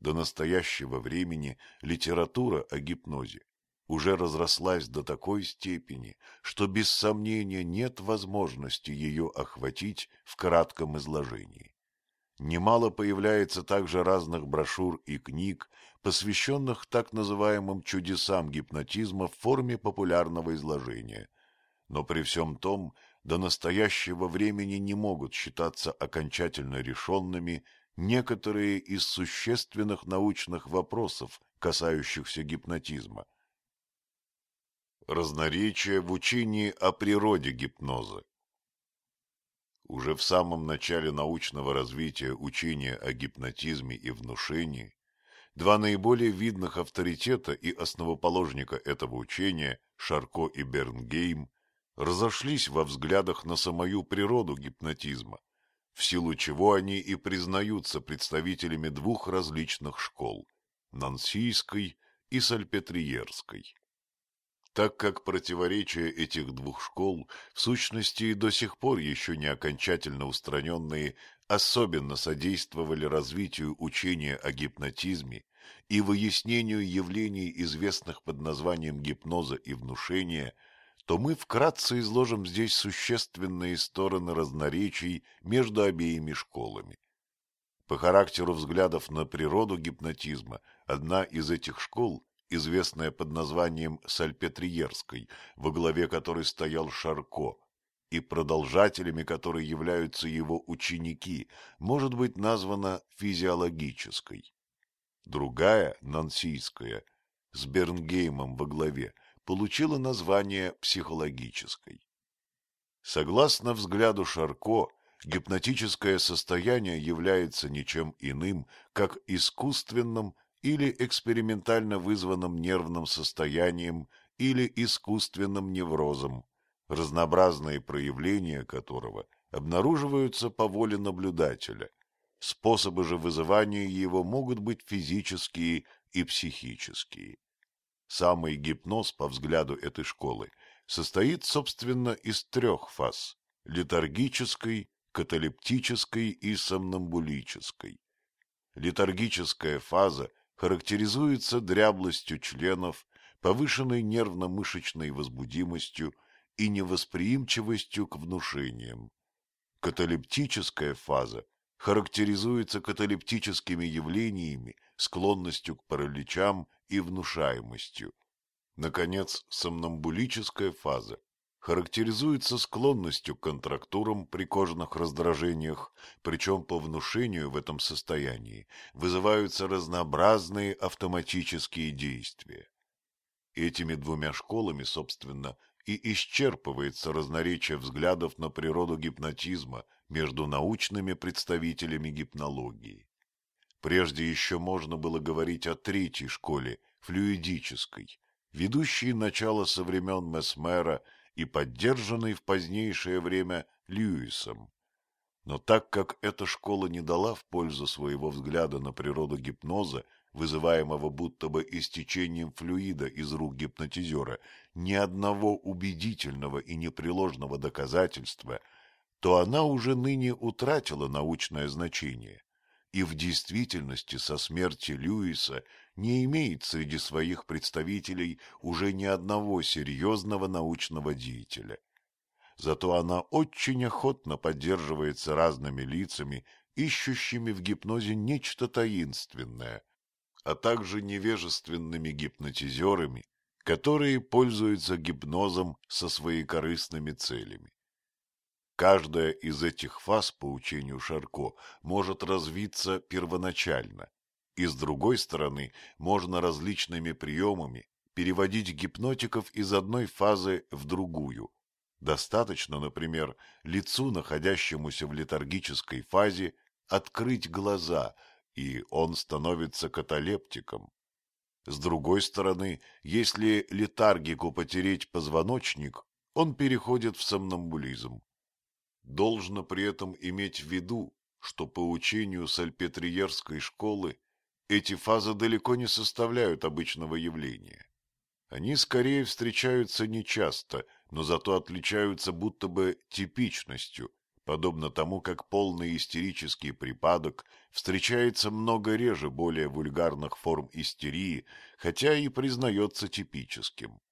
до настоящего времени литература о гипнозе уже разрослась до такой степени, что без сомнения нет возможности ее охватить в кратком изложении. Немало появляется также разных брошюр и книг, посвященных так называемым чудесам гипнотизма в форме популярного изложения. Но при всем том, до настоящего времени не могут считаться окончательно решенными некоторые из существенных научных вопросов, касающихся гипнотизма. Разноречие в учении о природе гипноза уже в самом начале научного развития учения о гипнотизме и внушении два наиболее видных авторитета и основоположника этого учения, Шарко и Бернгейм, разошлись во взглядах на самую природу гипнотизма, в силу чего они и признаются представителями двух различных школ – Нансийской и Сальпетриерской. Так как противоречия этих двух школ, в сущности и до сих пор еще не окончательно устраненные, особенно содействовали развитию учения о гипнотизме и выяснению явлений, известных под названием гипноза и внушения, то мы вкратце изложим здесь существенные стороны разноречий между обеими школами. По характеру взглядов на природу гипнотизма одна из этих школ известная под названием Сальпетриерской, во главе которой стоял Шарко, и продолжателями которой являются его ученики, может быть названа физиологической. Другая, нансийская, с Бернгеймом во главе, получила название психологической. Согласно взгляду Шарко, гипнотическое состояние является ничем иным, как искусственным или экспериментально вызванным нервным состоянием или искусственным неврозом, разнообразные проявления которого обнаруживаются по воле наблюдателя. Способы же вызывания его могут быть физические и психические. Самый гипноз, по взгляду этой школы, состоит, собственно, из трех фаз – летаргической, каталептической и сомнамбулической. Летаргическая фаза характеризуется дряблостью членов, повышенной нервно-мышечной возбудимостью и невосприимчивостью к внушениям. Каталептическая фаза характеризуется каталептическими явлениями, склонностью к параличам и внушаемостью. Наконец, сомнамбулическая фаза характеризуется склонностью к контрактурам при кожных раздражениях, причем по внушению в этом состоянии вызываются разнообразные автоматические действия. Этими двумя школами, собственно, и исчерпывается разноречие взглядов на природу гипнотизма между научными представителями гипнологии. Прежде еще можно было говорить о третьей школе, флюидической, ведущей начало со времен Месмера и поддержанный в позднейшее время Льюисом. Но так как эта школа не дала в пользу своего взгляда на природу гипноза, вызываемого будто бы истечением флюида из рук гипнотизера, ни одного убедительного и непреложного доказательства, то она уже ныне утратила научное значение и в действительности со смерти Льюиса не имеет среди своих представителей уже ни одного серьезного научного деятеля. Зато она очень охотно поддерживается разными лицами, ищущими в гипнозе нечто таинственное, а также невежественными гипнотизерами, которые пользуются гипнозом со своими корыстными целями. Каждая из этих фаз по учению Шарко может развиться первоначально, и с другой стороны можно различными приемами переводить гипнотиков из одной фазы в другую. Достаточно, например, лицу, находящемуся в летаргической фазе, открыть глаза, и он становится каталептиком. С другой стороны, если летаргику потереть позвоночник, он переходит в сомнамбулизм. Должно при этом иметь в виду, что по учению сальпетриерской школы эти фазы далеко не составляют обычного явления. Они скорее встречаются нечасто, но зато отличаются будто бы типичностью, подобно тому, как полный истерический припадок встречается много реже более вульгарных форм истерии, хотя и признается типическим.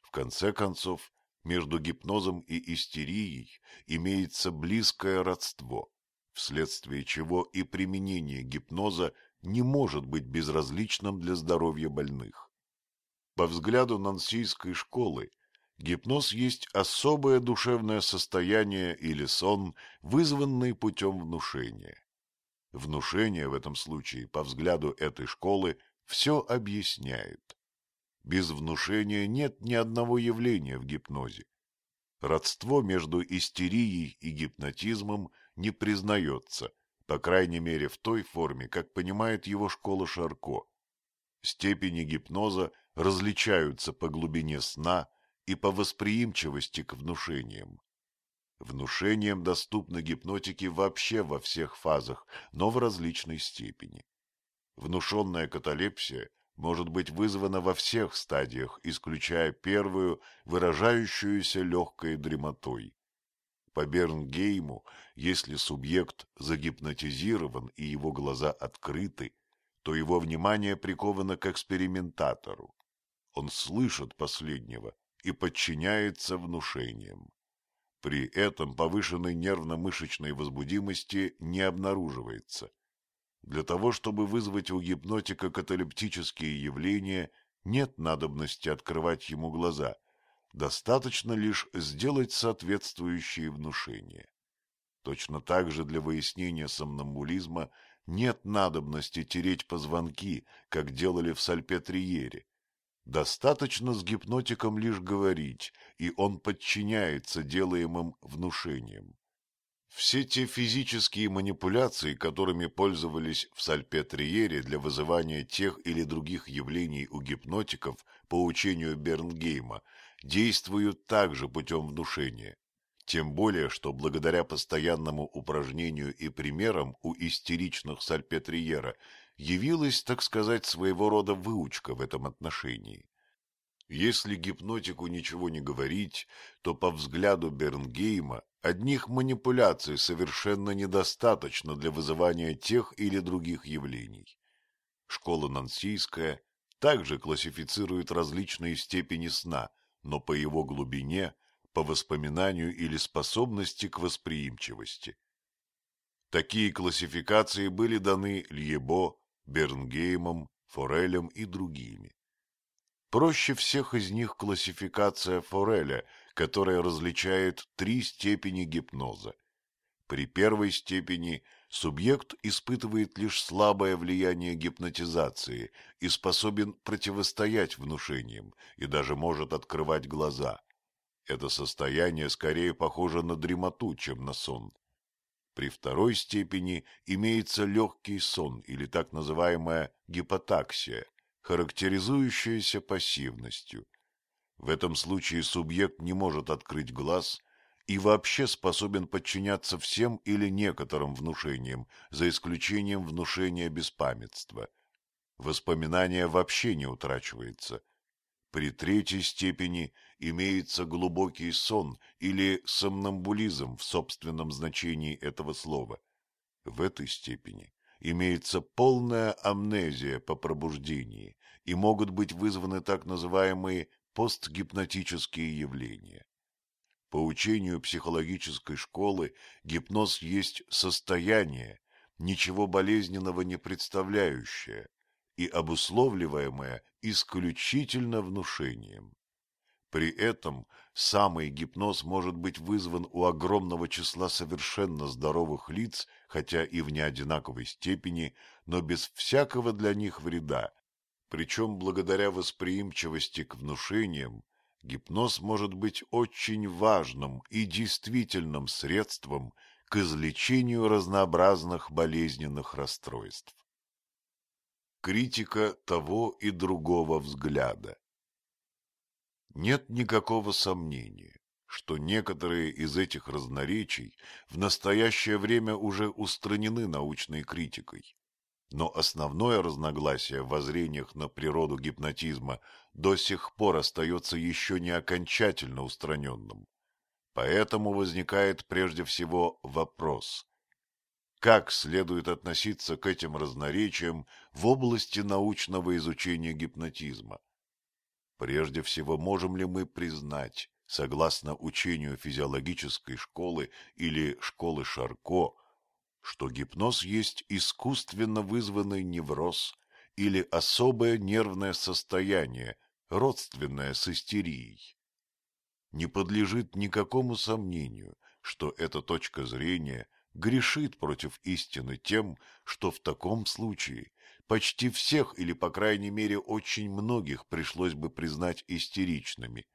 В конце концов, между гипнозом и истерией имеется близкое родство, вследствие чего и применение гипноза не может быть безразличным для здоровья больных. По взгляду нансийской школы, гипноз есть особое душевное состояние или сон, вызванный путем внушения. Внушение в этом случае, по взгляду этой школы, все объясняет. Без внушения нет ни одного явления в гипнозе. Родство между истерией и гипнотизмом не признается, по крайней мере в той форме, как понимает его школа Шарко. Степени гипноза различаются по глубине сна и по восприимчивости к внушениям. Внушениям доступны гипнотики вообще во всех фазах, но в различной степени. Внушенная каталепсия может быть вызвана во всех стадиях, исключая первую, выражающуюся легкой дремотой. По Бернгейму, если субъект загипнотизирован и его глаза открыты, то его внимание приковано к экспериментатору. Он слышит последнего и подчиняется внушениям. При этом повышенной нервно-мышечной возбудимости не обнаруживается – для того, чтобы вызвать у гипнотика каталептические явления, нет надобности открывать ему глаза, достаточно лишь сделать соответствующие внушения. Точно так же для выяснения сомнамбулизма нет надобности тереть позвонки, как делали в Сальпетриере. Достаточно с гипнотиком лишь говорить, и он подчиняется делаемым внушениям. Все те физические манипуляции, которыми пользовались в Сальпетриере для вызывания тех или других явлений у гипнотиков по учению Бернгейма, действуют также путем внушения. Тем более, что благодаря постоянному упражнению и примерам у истеричных Сальпетриера явилась, так сказать, своего рода выучка в этом отношении. Если гипнотику ничего не говорить, то по взгляду Бернгейма одних манипуляций совершенно недостаточно для вызывания тех или других явлений. Школа Нансийская также классифицирует различные степени сна, но по его глубине, по воспоминанию или способности к восприимчивости. Такие классификации были даны Льебо, Бернгеймом, Форелем и другими. Проще всех из них классификация Фореля, которая различает три степени гипноза. При первой степени субъект испытывает лишь слабое влияние гипнотизации и способен противостоять внушениям и даже может открывать глаза. Это состояние скорее похоже на дремоту, чем на сон. При второй степени имеется легкий сон или так называемая гипотаксия, характеризующаяся пассивностью. В этом случае субъект не может открыть глаз и вообще способен подчиняться всем или некоторым внушениям, за исключением внушения беспамятства. Воспоминание вообще не утрачивается. При третьей степени имеется глубокий сон или сомнамбулизм в собственном значении этого слова. В этой степени имеется полная амнезия по пробуждении и могут быть вызваны так называемые постгипнотические явления. По учению психологической школы гипноз есть состояние, ничего болезненного не представляющее и обусловливаемое исключительно внушением. При этом самый гипноз может быть вызван у огромного числа совершенно здоровых лиц, хотя и в неодинаковой степени, но без всякого для них вреда. Причем благодаря восприимчивости к внушениям, гипноз может быть очень важным и действительным средством к излечению разнообразных болезненных расстройств. Критика того и другого взгляда нет никакого сомнения, что некоторые из этих разноречий в настоящее время уже устранены научной критикой. Но основное разногласие в воззрениях на природу гипнотизма до сих пор остается еще не окончательно устраненным. Поэтому возникает прежде всего вопрос, как следует относиться к этим разноречиям в области научного изучения гипнотизма? Прежде всего, можем ли мы признать, согласно учению физиологической школы или школы Шарко, что гипноз есть искусственно вызванный невроз или особое нервное состояние, родственное с истерией. Не подлежит никакому сомнению, что эта точка зрения грешит против истины тем, что в таком случае почти всех или, по крайней мере, очень многих пришлось бы признать истеричными.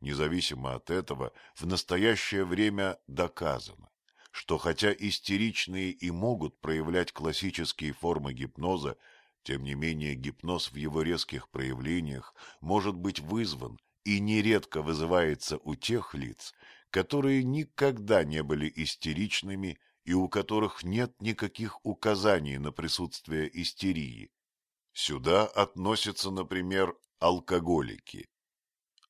Независимо от этого, в настоящее время доказано, что хотя истеричные и могут проявлять классические формы гипноза, тем не менее гипноз в его резких проявлениях может быть вызван и нередко вызывается у тех лиц, которые никогда не были истеричными и у которых нет никаких указаний на присутствие истерии. Сюда относятся, например, алкоголики.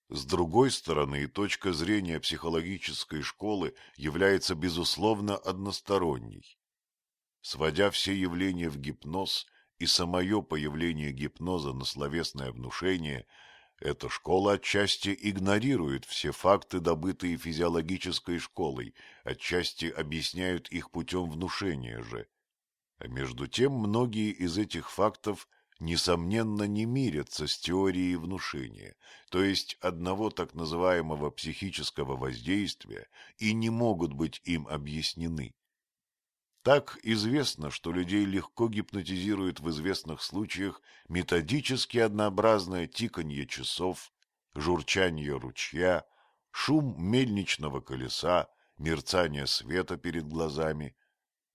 С другой стороны, точка зрения психологической школы является безусловно односторонней. Сводя все явления в гипноз и самое появление гипноза на словесное внушение, эта школа отчасти игнорирует все факты, добытые физиологической школой, отчасти объясняют их путем внушения же. А между тем многие из этих фактов – несомненно, не мирятся с теорией внушения, то есть одного так называемого психического воздействия, и не могут быть им объяснены. Так известно, что людей легко гипнотизирует в известных случаях методически однообразное тиканье часов, журчание ручья, шум мельничного колеса, мерцание света перед глазами,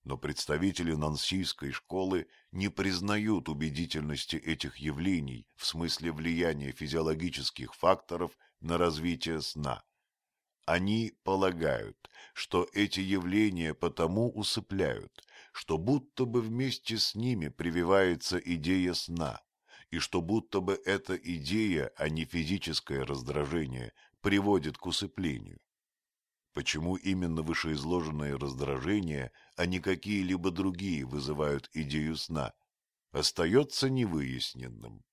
но представители нансийской школы не признают убедительности этих явлений в смысле влияния физиологических факторов на развитие сна. Они полагают, что эти явления потому усыпляют, что будто бы вместе с ними прививается идея сна, и что будто бы эта идея, а не физическое раздражение, приводит к усыплению. Почему именно вышеизложенные раздражения, а не какие-либо другие вызывают идею сна, остается невыясненным.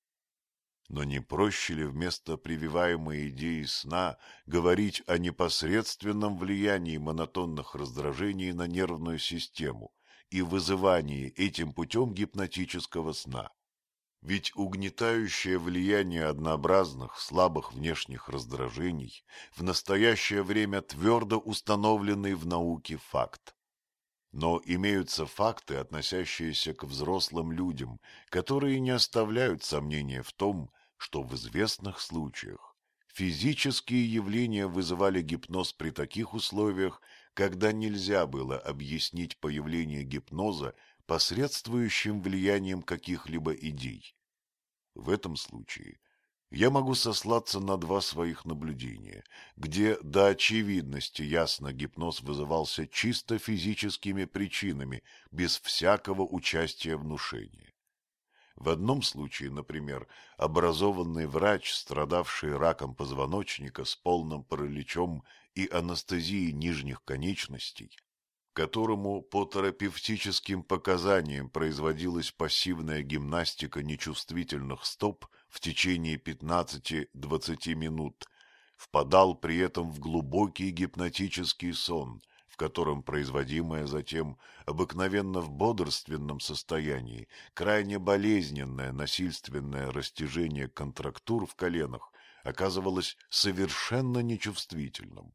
Но не проще ли вместо прививаемой идеи сна говорить о непосредственном влиянии монотонных раздражений на нервную систему и вызывании этим путем гипнотического сна? Ведь угнетающее влияние однообразных, слабых внешних раздражений в настоящее время твердо установленный в науке факт. Но имеются факты, относящиеся к взрослым людям, которые не оставляют сомнения в том, что в известных случаях физические явления вызывали гипноз при таких условиях, когда нельзя было объяснить появление гипноза посредствующим влиянием каких-либо идей. В этом случае я могу сослаться на два своих наблюдения, где до очевидности ясно гипноз вызывался чисто физическими причинами, без всякого участия внушения. В одном случае, например, образованный врач, страдавший раком позвоночника с полным параличом и анестезией нижних конечностей, которому по терапевтическим показаниям производилась пассивная гимнастика нечувствительных стоп в течение 15-20 минут, впадал при этом в глубокий гипнотический сон, в котором производимое затем, обыкновенно в бодрственном состоянии, крайне болезненное насильственное растяжение контрактур в коленах оказывалось совершенно нечувствительным.